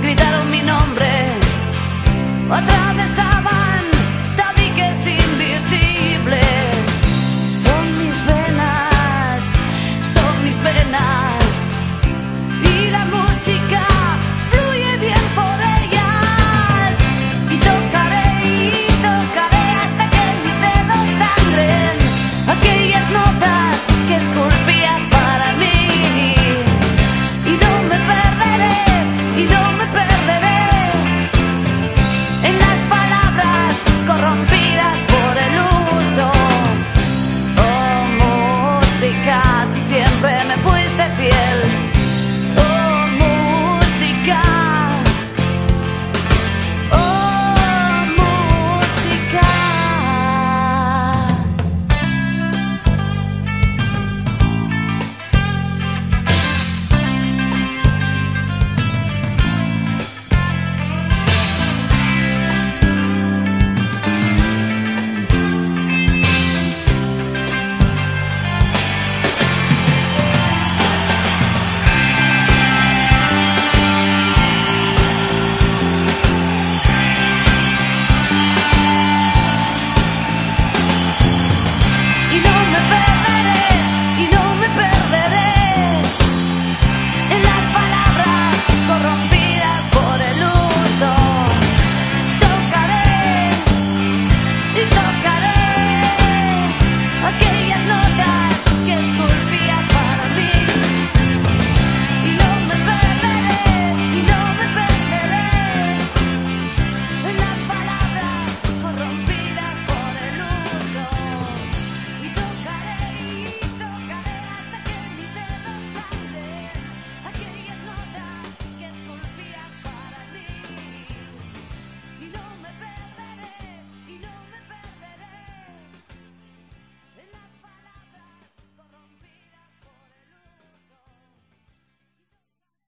gritaron mi nombre, atravesaban fiel.